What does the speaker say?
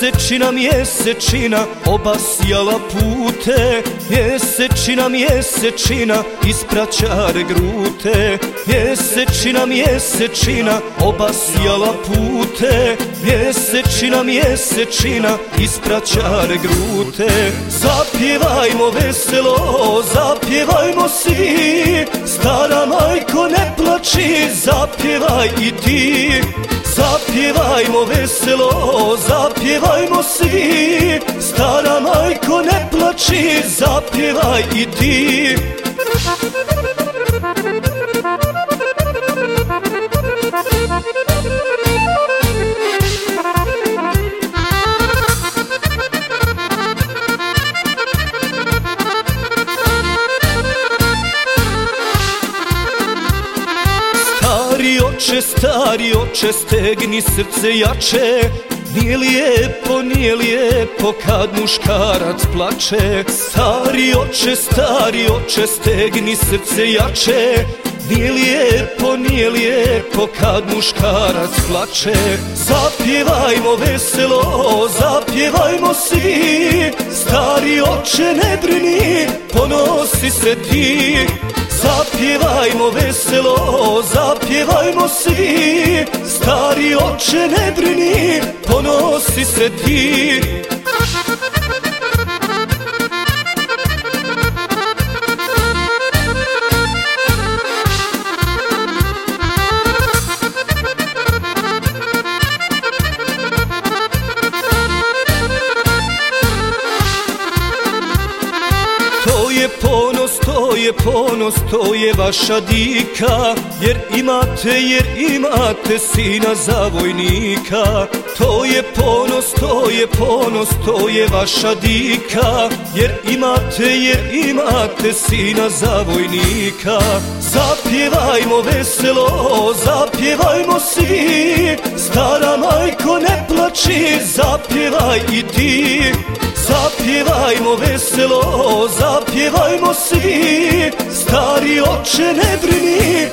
Mjesečina, mjesečina, obasjala pute. Mjesečina, mjesečina, ispraćare grute. Mjesečina, mjesečina, obasjala pute. Mjesečina, mjesečina, ispraćare grute. Zapjevajmo veselo, zapjevajmo svi. Stara majko ne plači, zapjevaj i ti Zapjevajmo veselo, zapjevajmo svi. Stara majko ne plači, zapjevaj i ti oče, stari oče, stegni srce jače. Nije lijepo, nije lijepo kad muškarac plače. Stari oče, stari oče, stegni srce jače. Nije lijepo, nije lijepo kad muškarac plače. Zapjevajmo veselo, zapjevajmo svi Stari oče ne brini, ponosi se ti Zapjevajmo veselo, zapjevajmo svi. Stari oče ne brini, ponosi se ti je ponos, to je ponos, to je vaša dika. Jer imate, jer imate sina za vojnika To je ponos, to je ponos, to je vaša dika. Jer imate, jer imate sina za vojnika Zapjevajmo veselo, zapjevajmo svi. Stara majko ne plači, zapjevaj i ti Zapjevajmo veselo, zapjevajmo svi Stari oče ne brini,